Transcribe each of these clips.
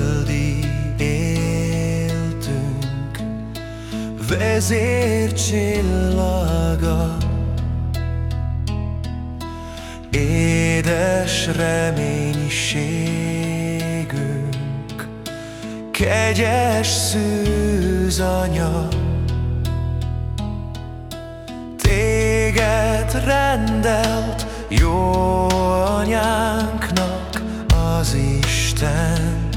földi éltünk, vezércsillaga, édes reménységünk, kegyes szűzanya. Téged rendelt jó anyánknak az Isten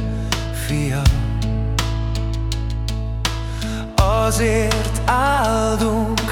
fia. Azért áldunk